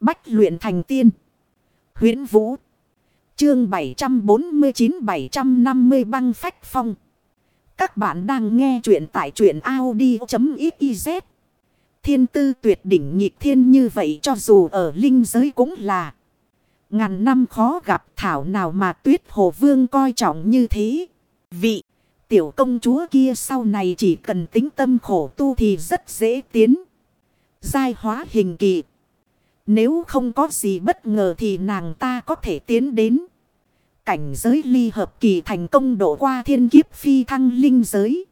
Bách luyện thành tiên. huyễn Vũ. Chương 749-750 băng phách phong. Các bạn đang nghe truyện tại truyện Audi.xyz. Thiên tư tuyệt đỉnh nhịp thiên như vậy cho dù ở linh giới cũng là. Ngàn năm khó gặp thảo nào mà tuyết hồ vương coi trọng như thế. Vị tiểu công chúa kia sau này chỉ cần tính tâm khổ tu thì rất dễ tiến. Giai hóa hình kỳ. Nếu không có gì bất ngờ thì nàng ta có thể tiến đến. Cảnh giới ly hợp kỳ thành công độ qua thiên kiếp phi thăng linh giới.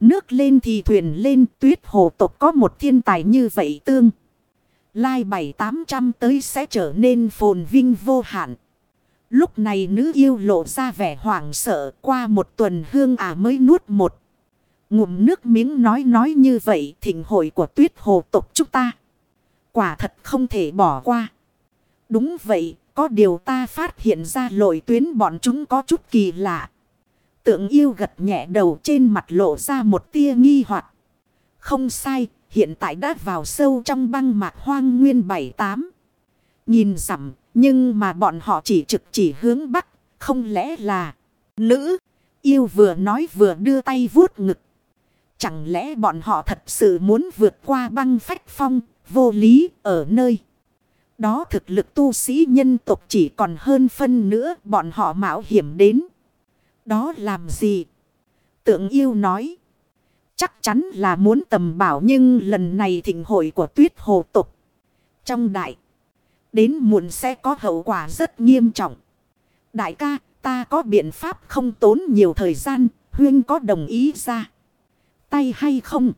Nước lên thì thuyền lên, tuyết hồ tộc có một thiên tài như vậy tương. Lai bảy tám trăm tới sẽ trở nên phồn vinh vô hạn. Lúc này nữ yêu lộ ra vẻ hoảng sợ qua một tuần hương ả mới nuốt một. Ngụm nước miếng nói nói như vậy thỉnh hội của tuyết hồ tộc chúng ta. Quả thật không thể bỏ qua. Đúng vậy, có điều ta phát hiện ra lội tuyến bọn chúng có chút kỳ lạ. Tượng yêu gật nhẹ đầu trên mặt lộ ra một tia nghi hoặc Không sai, hiện tại đã vào sâu trong băng mạc hoang nguyên bảy tám Nhìn rằm, nhưng mà bọn họ chỉ trực chỉ hướng bắc, không lẽ là nữ. Yêu vừa nói vừa đưa tay vuốt ngực. Chẳng lẽ bọn họ thật sự muốn vượt qua băng phách phong, vô lý ở nơi. Đó thực lực tu sĩ nhân tộc chỉ còn hơn phân nữa bọn họ mạo hiểm đến. Đó làm gì? Tượng yêu nói. Chắc chắn là muốn tầm bảo nhưng lần này thịnh hội của tuyết hồ tục. Trong đại đến muộn sẽ có hậu quả rất nghiêm trọng. Đại ca, ta có biện pháp không tốn nhiều thời gian, huyên có đồng ý ra. Tay hay không?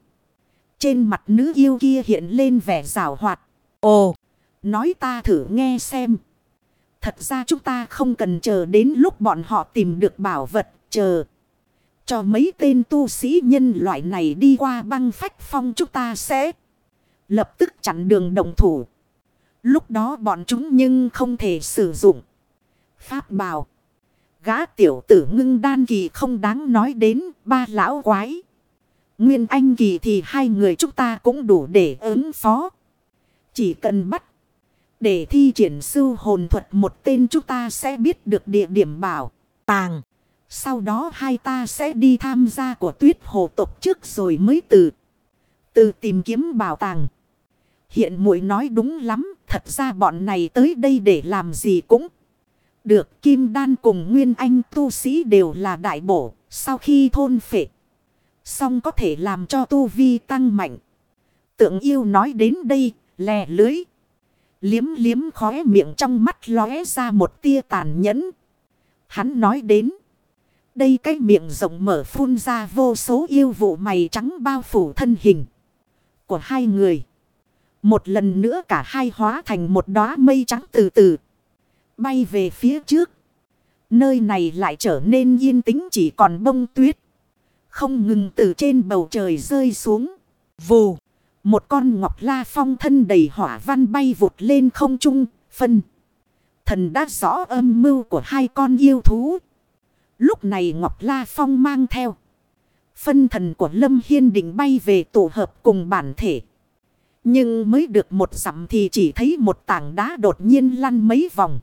Trên mặt nữ yêu kia hiện lên vẻ rào hoạt. Ồ, nói ta thử nghe xem. Thật ra chúng ta không cần chờ đến lúc bọn họ tìm được bảo vật, chờ. Cho mấy tên tu sĩ nhân loại này đi qua băng phách phong chúng ta sẽ lập tức chặn đường đồng thủ. Lúc đó bọn chúng nhưng không thể sử dụng. Pháp bảo. Gã tiểu tử ngưng đan kỳ không đáng nói đến ba lão quái. Nguyên anh kỳ thì hai người chúng ta cũng đủ để ứng phó. Chỉ cần bắt. Để thi triển sư hồn thuật một tên chúng ta sẽ biết được địa điểm bảo. Tàng. Sau đó hai ta sẽ đi tham gia của tuyết hồ tộc trước rồi mới từ. Từ tìm kiếm bảo tàng. Hiện muội nói đúng lắm, thật ra bọn này tới đây để làm gì cũng được. Kim đan cùng Nguyên Anh tu sĩ đều là đại bổ, sau khi thôn phệ. Xong có thể làm cho tu vi tăng mạnh. Tượng yêu nói đến đây, lè lưới. Liếm liếm khóe miệng trong mắt lóe ra một tia tàn nhẫn. Hắn nói đến. Đây cái miệng rộng mở phun ra vô số yêu vụ mày trắng bao phủ thân hình của hai người. Một lần nữa cả hai hóa thành một đóa mây trắng từ từ. Bay về phía trước. Nơi này lại trở nên yên tĩnh chỉ còn bông tuyết. Không ngừng từ trên bầu trời rơi xuống. Vù. Một con ngọc la phong thân đầy hỏa văn bay vụt lên không trung. Phân. Thần đã rõ âm mưu của hai con yêu thú. Lúc này ngọc la phong mang theo. Phân thần của Lâm Hiên định bay về tổ hợp cùng bản thể. Nhưng mới được một dặm thì chỉ thấy một tảng đá đột nhiên lăn mấy vòng.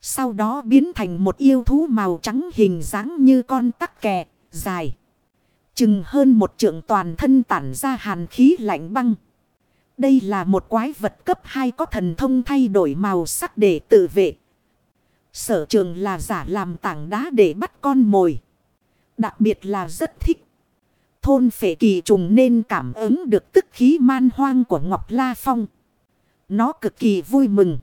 Sau đó biến thành một yêu thú màu trắng hình dáng như con tắc kè, dài. Chừng hơn một trượng toàn thân tản ra hàn khí lạnh băng. Đây là một quái vật cấp 2 có thần thông thay đổi màu sắc để tự vệ. Sở trường là giả làm tảng đá để bắt con mồi. Đặc biệt là rất thích. Thôn phệ kỳ trùng nên cảm ứng được tức khí man hoang của Ngọc La Phong. Nó cực kỳ vui mừng.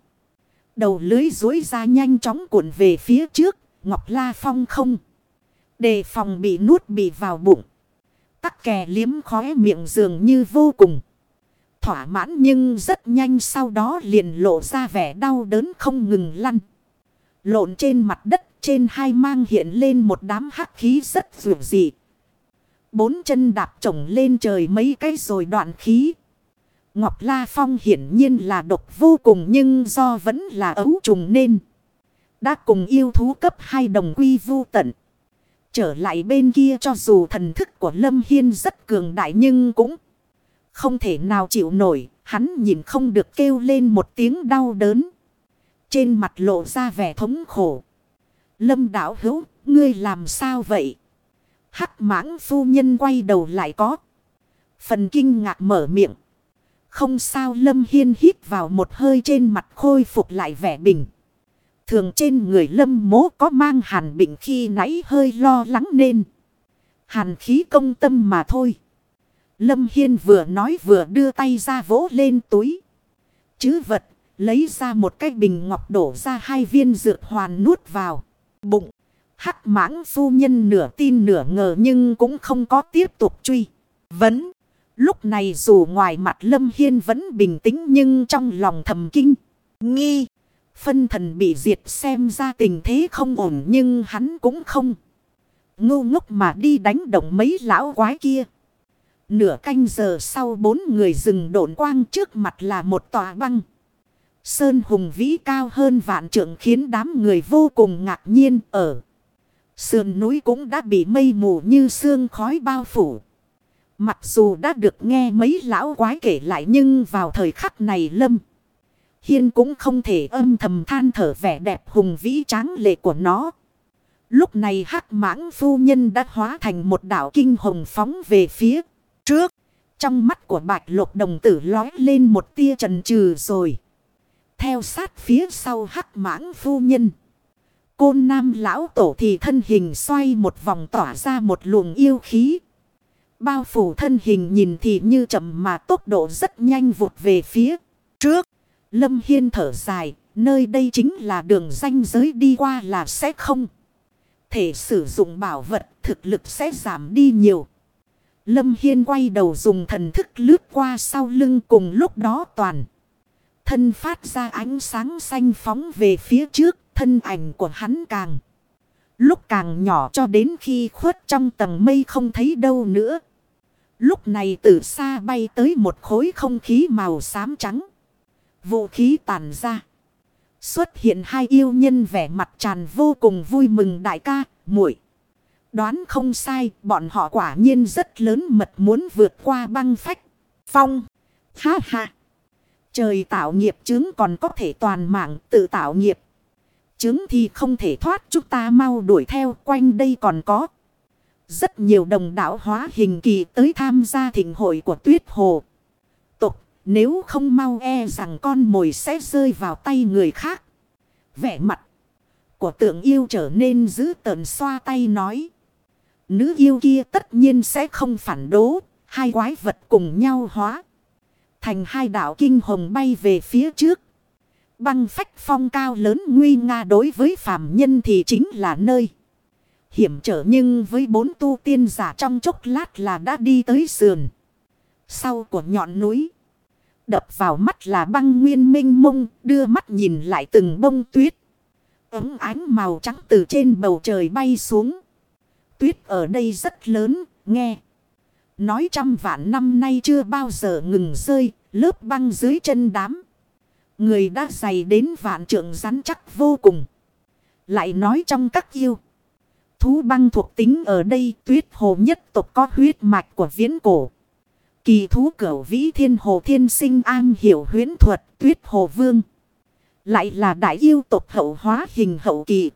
Đầu lưới dối ra nhanh chóng cuộn về phía trước. Ngọc La Phong không. Đề phòng bị nuốt bị vào bụng. Tắc kè liếm khóe miệng dường như vô cùng. Thỏa mãn nhưng rất nhanh sau đó liền lộ ra vẻ đau đớn không ngừng lăn. Lộn trên mặt đất, trên hai mang hiện lên một đám hắc khí rất dù dị. Bốn chân đạp trồng lên trời mấy cái rồi đoạn khí. Ngọc La Phong hiển nhiên là độc vô cùng nhưng do vẫn là ấu trùng nên. Đã cùng yêu thú cấp hai đồng quy vô tận. Trở lại bên kia cho dù thần thức của Lâm Hiên rất cường đại nhưng cũng không thể nào chịu nổi. Hắn nhìn không được kêu lên một tiếng đau đớn. Trên mặt lộ ra vẻ thống khổ. Lâm đảo hữu, ngươi làm sao vậy? Hắc mãng phu nhân quay đầu lại có. Phần kinh ngạc mở miệng. Không sao Lâm Hiên hít vào một hơi trên mặt khôi phục lại vẻ bình. Thường trên người Lâm mố có mang hàn bình khi nãy hơi lo lắng nên. Hàn khí công tâm mà thôi. Lâm Hiên vừa nói vừa đưa tay ra vỗ lên túi. Chứ vật, lấy ra một cái bình ngọc đổ ra hai viên dược hoàn nuốt vào. Bụng, hắc mãng phu nhân nửa tin nửa ngờ nhưng cũng không có tiếp tục truy. Vấn, lúc này dù ngoài mặt Lâm Hiên vẫn bình tĩnh nhưng trong lòng thầm kinh, nghi. Phân thần bị diệt xem ra tình thế không ổn nhưng hắn cũng không. Ngu ngốc mà đi đánh động mấy lão quái kia. Nửa canh giờ sau bốn người dừng độn quang trước mặt là một tòa băng. Sơn hùng vĩ cao hơn vạn trượng khiến đám người vô cùng ngạc nhiên ở. Sườn núi cũng đã bị mây mù như sương khói bao phủ. Mặc dù đã được nghe mấy lão quái kể lại nhưng vào thời khắc này lâm. Hiên cũng không thể âm thầm than thở vẻ đẹp hùng vĩ tráng lệ của nó. Lúc này hắc mãng phu nhân đã hóa thành một đảo kinh hồng phóng về phía trước. Trong mắt của bạch lục đồng tử lói lên một tia trần trừ rồi. Theo sát phía sau hắc mãng phu nhân. Côn nam lão tổ thì thân hình xoay một vòng tỏa ra một luồng yêu khí. Bao phủ thân hình nhìn thì như chậm mà tốc độ rất nhanh vụt về phía trước. Lâm Hiên thở dài, nơi đây chính là đường danh giới đi qua là sẽ không. Thể sử dụng bảo vật thực lực sẽ giảm đi nhiều. Lâm Hiên quay đầu dùng thần thức lướt qua sau lưng cùng lúc đó toàn. Thân phát ra ánh sáng xanh phóng về phía trước, thân ảnh của hắn càng. Lúc càng nhỏ cho đến khi khuất trong tầng mây không thấy đâu nữa. Lúc này từ xa bay tới một khối không khí màu xám trắng. Vũ khí tàn ra. Xuất hiện hai yêu nhân vẻ mặt tràn vô cùng vui mừng đại ca, muội Đoán không sai, bọn họ quả nhiên rất lớn mật muốn vượt qua băng phách. Phong. Ha ha. Trời tạo nghiệp chứng còn có thể toàn mạng tự tạo nghiệp. Chứng thì không thể thoát chúng ta mau đuổi theo quanh đây còn có. Rất nhiều đồng đảo hóa hình kỳ tới tham gia thịnh hội của tuyết hồ. Nếu không mau e rằng con mồi sẽ rơi vào tay người khác. Vẻ mặt của tượng yêu trở nên giữ tợn xoa tay nói. Nữ yêu kia tất nhiên sẽ không phản đố. Hai quái vật cùng nhau hóa. Thành hai đảo kinh hồng bay về phía trước. Băng phách phong cao lớn nguy nga đối với phàm nhân thì chính là nơi. Hiểm trở nhưng với bốn tu tiên giả trong chốc lát là đã đi tới sườn. Sau của nhọn núi. Đập vào mắt là băng nguyên minh mông đưa mắt nhìn lại từng bông tuyết. Ấm ánh màu trắng từ trên bầu trời bay xuống. Tuyết ở đây rất lớn, nghe. Nói trăm vạn năm nay chưa bao giờ ngừng rơi, lớp băng dưới chân đám. Người đã dày đến vạn trượng rắn chắc vô cùng. Lại nói trong các yêu. Thú băng thuộc tính ở đây tuyết hồ nhất tộc có huyết mạch của viễn cổ. Kỳ thú cửu vĩ thiên hồ thiên sinh an hiểu huyến thuật tuyết hồ vương. Lại là đại yêu tộc hậu hóa hình hậu kỳ.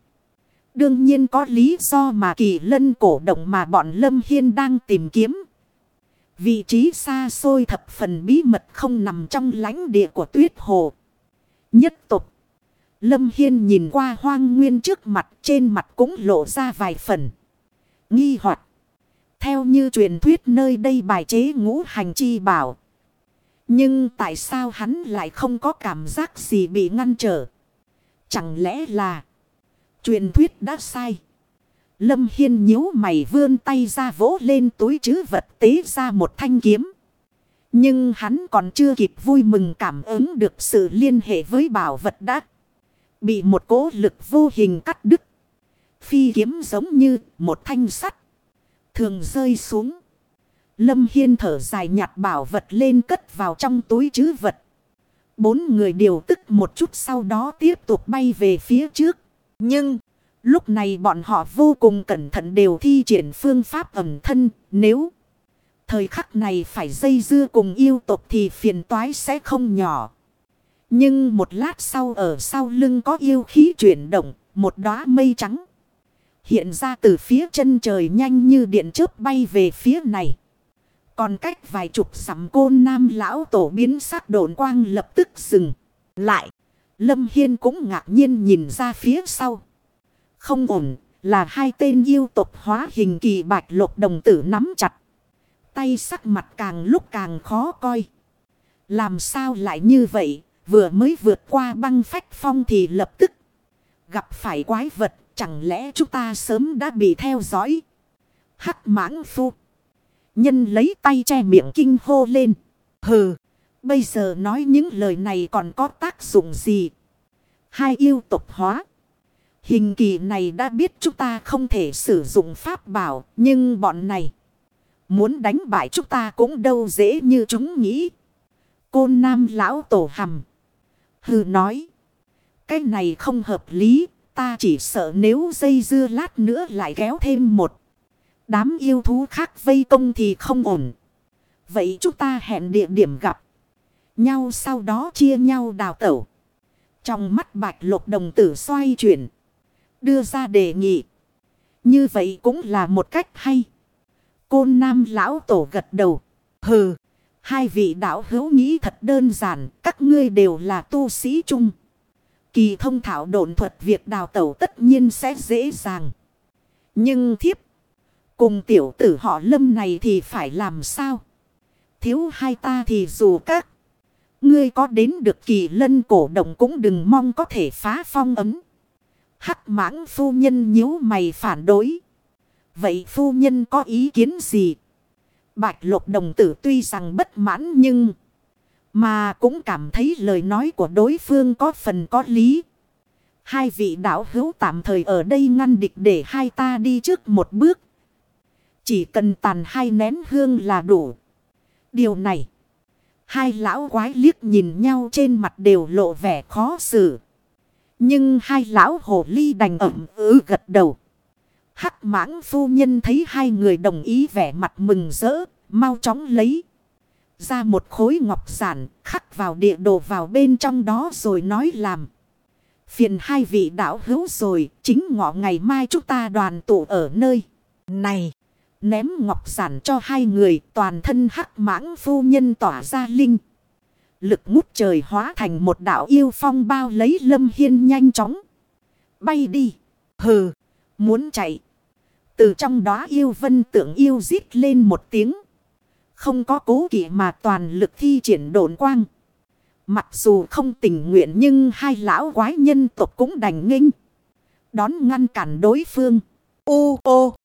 Đương nhiên có lý do mà kỳ lân cổ động mà bọn Lâm Hiên đang tìm kiếm. Vị trí xa xôi thập phần bí mật không nằm trong lãnh địa của tuyết hồ. Nhất tục. Lâm Hiên nhìn qua hoang nguyên trước mặt, trên mặt cũng lộ ra vài phần. Nghi hoặc theo như truyền thuyết nơi đây bài chế ngũ hành chi bảo. Nhưng tại sao hắn lại không có cảm giác gì bị ngăn trở? Chẳng lẽ là truyền thuyết đã sai? Lâm Hiên nhíu mày vươn tay ra vỗ lên túi chứ vật tế ra một thanh kiếm. Nhưng hắn còn chưa kịp vui mừng cảm ứng được sự liên hệ với bảo vật đã. Bị một cố lực vô hình cắt đứt. Phi kiếm giống như một thanh sắt. Thường rơi xuống. Lâm Hiên thở dài nhặt bảo vật lên cất vào trong túi chứ vật. Bốn người điều tức một chút sau đó tiếp tục bay về phía trước. Nhưng, lúc này bọn họ vô cùng cẩn thận đều thi triển phương pháp ẩm thân nếu... Thời khắc này phải dây dưa cùng yêu tộc thì phiền toái sẽ không nhỏ. Nhưng một lát sau ở sau lưng có yêu khí chuyển động, một đóa mây trắng. Hiện ra từ phía chân trời nhanh như điện chớp bay về phía này. Còn cách vài chục sắm côn nam lão tổ biến sắc đồn quang lập tức dừng. Lại, Lâm Hiên cũng ngạc nhiên nhìn ra phía sau. Không ổn, là hai tên yêu tộc hóa hình kỳ bạch lục đồng tử nắm chặt. Tay sắc mặt càng lúc càng khó coi. Làm sao lại như vậy, vừa mới vượt qua băng phách phong thì lập tức gặp phải quái vật, chẳng lẽ chúng ta sớm đã bị theo dõi. Hắc mãng phu. Nhân lấy tay che miệng kinh hô lên. Hừ, bây giờ nói những lời này còn có tác dụng gì? Hai yêu tục hóa. Hình kỳ này đã biết chúng ta không thể sử dụng pháp bảo, nhưng bọn này muốn đánh bại chúng ta cũng đâu dễ như chúng nghĩ. Côn nam lão tổ hầm. Hừ nói. Cái này không hợp lý, ta chỉ sợ nếu dây dưa lát nữa lại kéo thêm một. Đám yêu thú khác vây công thì không ổn. Vậy chúng ta hẹn địa điểm gặp. Nhau sau đó chia nhau đào tẩu. Trong mắt bạch lục đồng tử xoay chuyển. Đưa ra đề nghị. Như vậy cũng là một cách hay. Côn nam lão tổ gật đầu. Hừ. Hai vị đạo hữu nghĩ thật đơn giản. Các ngươi đều là tu sĩ chung. Kỳ thông thảo độn thuật việc đào tẩu tất nhiên sẽ dễ dàng. Nhưng thiếp. Cùng tiểu tử họ lâm này thì phải làm sao? Thiếu hai ta thì dù các. Ngươi có đến được kỳ lân cổ động cũng đừng mong có thể phá phong ấm. Hắc mãng phu nhân nhíu mày phản đối. Vậy phu nhân có ý kiến gì? Bạch lục đồng tử tuy rằng bất mãn nhưng... Mà cũng cảm thấy lời nói của đối phương có phần có lý. Hai vị đạo hữu tạm thời ở đây ngăn địch để hai ta đi trước một bước. Chỉ cần tàn hai nén hương là đủ. Điều này. Hai lão quái liếc nhìn nhau trên mặt đều lộ vẻ khó xử. Nhưng hai lão hồ ly đành ẩm ứ gật đầu. Hắc mãng phu nhân thấy hai người đồng ý vẻ mặt mừng rỡ, mau chóng lấy. Ra một khối ngọc giản, khắc vào địa đồ vào bên trong đó rồi nói làm. Phiền hai vị đạo hữu rồi, chính ngọ ngày mai chúng ta đoàn tụ ở nơi này. Ném ngọc giản cho hai người toàn thân hắc mãng phu nhân tỏa ra linh. Lực ngút trời hóa thành một đạo yêu phong bao lấy lâm hiên nhanh chóng. Bay đi. Hừ. Muốn chạy. Từ trong đó yêu vân tưởng yêu giết lên một tiếng. Không có cố kỵ mà toàn lực thi triển độn quang. Mặc dù không tình nguyện nhưng hai lão quái nhân tộc cũng đành nghênh. Đón ngăn cản đối phương. Ô ô.